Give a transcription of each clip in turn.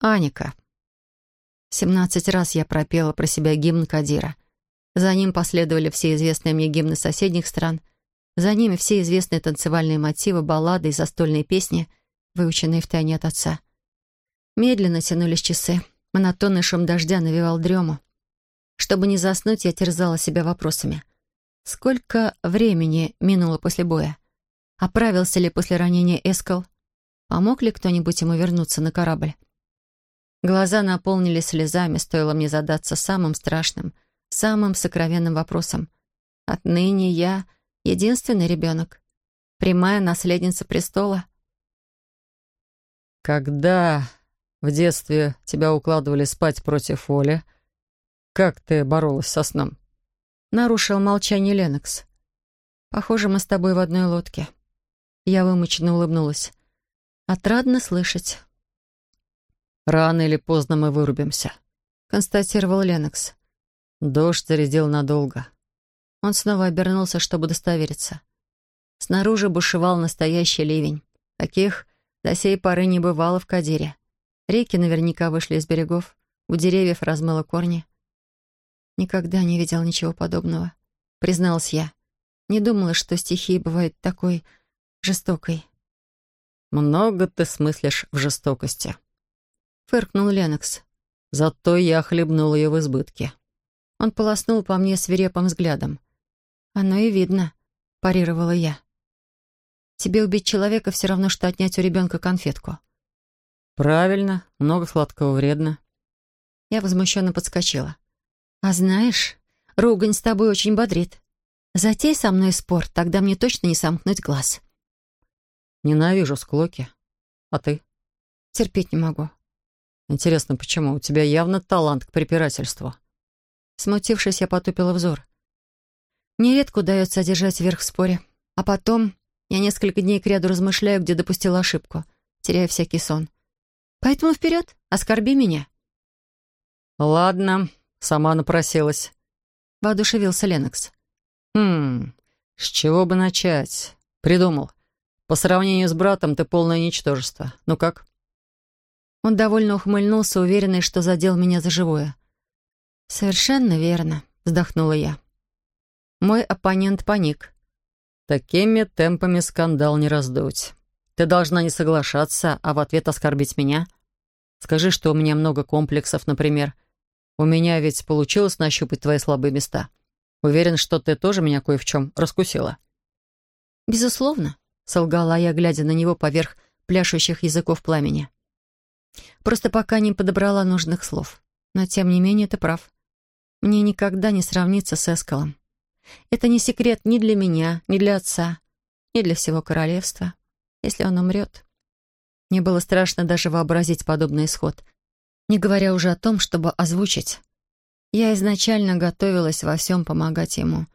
Аника. Семнадцать раз я пропела про себя гимн Кадира. За ним последовали все известные мне гимны соседних стран. За ними все известные танцевальные мотивы, баллады и застольные песни, выученные втайне от отца. Медленно тянулись часы. Монотонный шум дождя навевал дрему. Чтобы не заснуть, я терзала себя вопросами. Сколько времени минуло после боя? Оправился ли после ранения Эскал? Помог ли кто-нибудь ему вернуться на корабль? Глаза наполнились слезами, стоило мне задаться самым страшным, самым сокровенным вопросом. Отныне я единственный ребенок, прямая наследница престола. Когда в детстве тебя укладывали спать против воли, как ты боролась со сном? Нарушил молчание Ленокс. Похоже, мы с тобой в одной лодке. Я вымученно улыбнулась. Отрадно слышать. «Рано или поздно мы вырубимся», — констатировал Ленокс. Дождь зарядил надолго. Он снова обернулся, чтобы удостовериться. Снаружи бушевал настоящий ливень. Таких до сей поры не бывало в Кадире. Реки наверняка вышли из берегов, у деревьев размыло корни. Никогда не видел ничего подобного, призналась я. Не думала, что стихия бывает такой жестокой. «Много ты смыслишь в жестокости», фыркнул Ленокс. «Зато я хлебнул ее в избытке». Он полоснул по мне свирепым взглядом. «Оно и видно», — парировала я. «Тебе убить человека все равно, что отнять у ребенка конфетку». «Правильно, много сладкого вредно». Я возмущенно подскочила. «А знаешь, ругань с тобой очень бодрит. Затей со мной спор, тогда мне точно не сомкнуть глаз». «Ненавижу склоки. А ты?» «Терпеть не могу. Интересно, почему? У тебя явно талант к препирательству. Смутившись, я потупила взор. Нередко удается одержать верх в споре. А потом я несколько дней кряду размышляю, где допустила ошибку, теряя всякий сон. Поэтому вперед, оскорби меня. Ладно, сама напросилась. Воодушевился Ленокс. Хм, с чего бы начать? Придумал. По сравнению с братом ты полное ничтожество. Ну как? Он довольно ухмыльнулся, уверенный, что задел меня за живое. «Совершенно верно», — вздохнула я. Мой оппонент паник. «Такими темпами скандал не раздуть. Ты должна не соглашаться, а в ответ оскорбить меня. Скажи, что у меня много комплексов, например. У меня ведь получилось нащупать твои слабые места. Уверен, что ты тоже меня кое в чем раскусила». «Безусловно», — солгала я, глядя на него поверх пляшущих языков пламени. Просто пока не подобрала нужных слов. Но, тем не менее, ты прав. Мне никогда не сравниться с Эскалом. Это не секрет ни для меня, ни для отца, ни для всего королевства. Если он умрет... Мне было страшно даже вообразить подобный исход, не говоря уже о том, чтобы озвучить. Я изначально готовилась во всем помогать ему.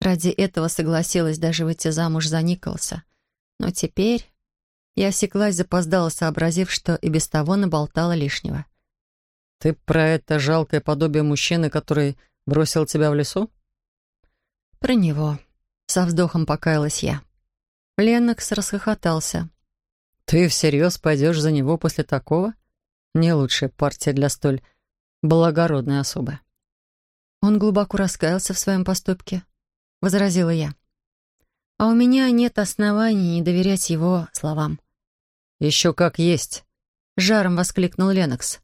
Ради этого согласилась даже выйти замуж за Николаса. Но теперь... Я осеклась, запоздала, сообразив, что и без того наболтала лишнего. «Ты про это жалкое подобие мужчины, который бросил тебя в лесу?» «Про него», — со вздохом покаялась я. Леннокс расхохотался. «Ты всерьез пойдешь за него после такого? Не лучшая партия для столь благородной особы». «Он глубоко раскаялся в своем поступке», — возразила я. «А у меня нет оснований не доверять его словам. «Еще как есть!» — жаром воскликнул Ленокс.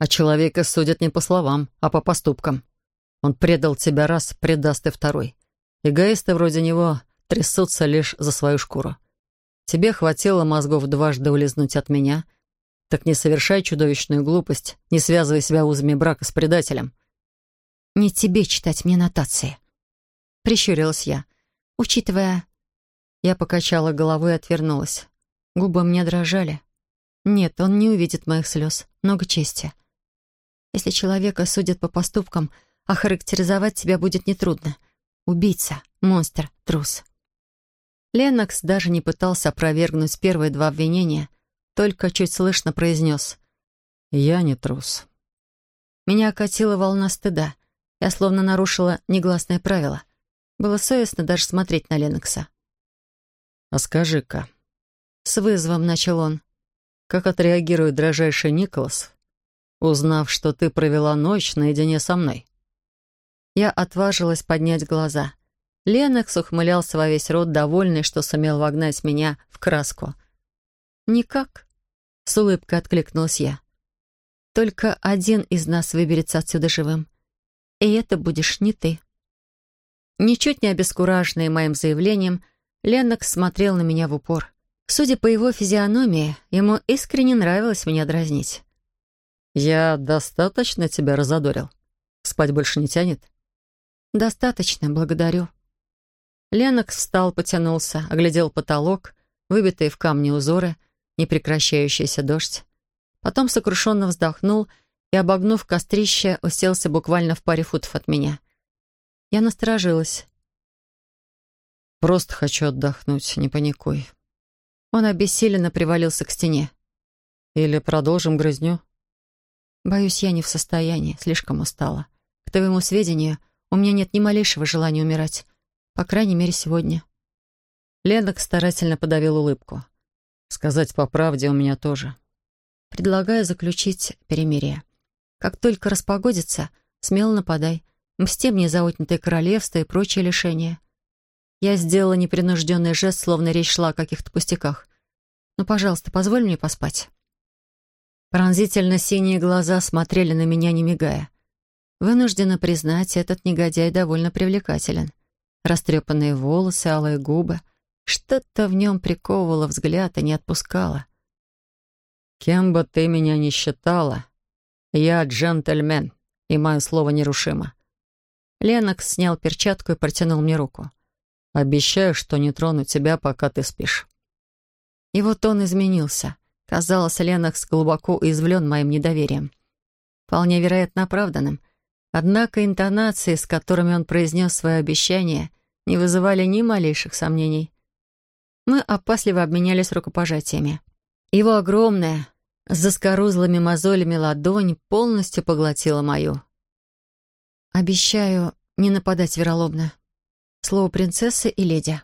«А человека судят не по словам, а по поступкам. Он предал тебя раз, предаст и второй. Эгоисты вроде него трясутся лишь за свою шкуру. Тебе хватило мозгов дважды улизнуть от меня. Так не совершай чудовищную глупость, не связывай себя узами брака с предателем». «Не тебе читать мне нотации», — прищурилась я. «Учитывая...» Я покачала головой и отвернулась. Губы мне дрожали. Нет, он не увидит моих слез. Много чести. Если человека судят по поступкам, охарактеризовать тебя будет нетрудно. Убийца, монстр, трус. Ленокс даже не пытался опровергнуть первые два обвинения, только чуть слышно произнес «Я не трус». Меня окатила волна стыда. Я словно нарушила негласное правило. Было совестно даже смотреть на Ленокса. «А скажи-ка, с вызовом начал он. как отреагирует дрожайший Николас, узнав, что ты провела ночь наедине со мной?» Я отважилась поднять глаза. Ленокс ухмылялся во весь рот, довольный, что сумел вогнать меня в краску. «Никак», — с улыбкой откликнулась я. «Только один из нас выберется отсюда живым. И это будешь не ты». Ничуть не обескураженный моим заявлением, Ленокс смотрел на меня в упор. Судя по его физиономии, ему искренне нравилось меня дразнить. «Я достаточно тебя разодорил? Спать больше не тянет?» «Достаточно, благодарю». Ленокс встал, потянулся, оглядел потолок, выбитые в камне узоры, непрекращающийся дождь. Потом сокрушенно вздохнул и, обогнув кострище, уселся буквально в паре футов от меня. Я насторожилась. «Просто хочу отдохнуть, не паникуй». Он обессиленно привалился к стене. «Или продолжим грызню?» «Боюсь, я не в состоянии, слишком устала. К твоему сведению, у меня нет ни малейшего желания умирать. По крайней мере, сегодня». Ленок старательно подавил улыбку. «Сказать по правде у меня тоже». «Предлагаю заключить перемирие. Как только распогодится, смело нападай. Мсти мне за отнятое королевство и прочие лишения. Я сделала непринужденный жест, словно речь шла о каких-то пустяках. «Ну, пожалуйста, позволь мне поспать». Пронзительно синие глаза смотрели на меня, не мигая. Вынуждена признать, этот негодяй довольно привлекателен. Растрепанные волосы, алые губы. Что-то в нем приковывало взгляд и не отпускало. «Кем бы ты меня ни считала, я джентльмен, и мое слово нерушимо. Ленокс снял перчатку и протянул мне руку. «Обещаю, что не трону тебя, пока ты спишь». Его тон изменился. Казалось, Ленокс глубоко уязвлен моим недоверием. Вполне вероятно оправданным. Однако интонации, с которыми он произнес свое обещание, не вызывали ни малейших сомнений. Мы опасливо обменялись рукопожатиями. Его огромная, с заскорузлыми мозолями ладонь полностью поглотила мою. Обещаю не нападать вероломно. Слово принцессы и леди.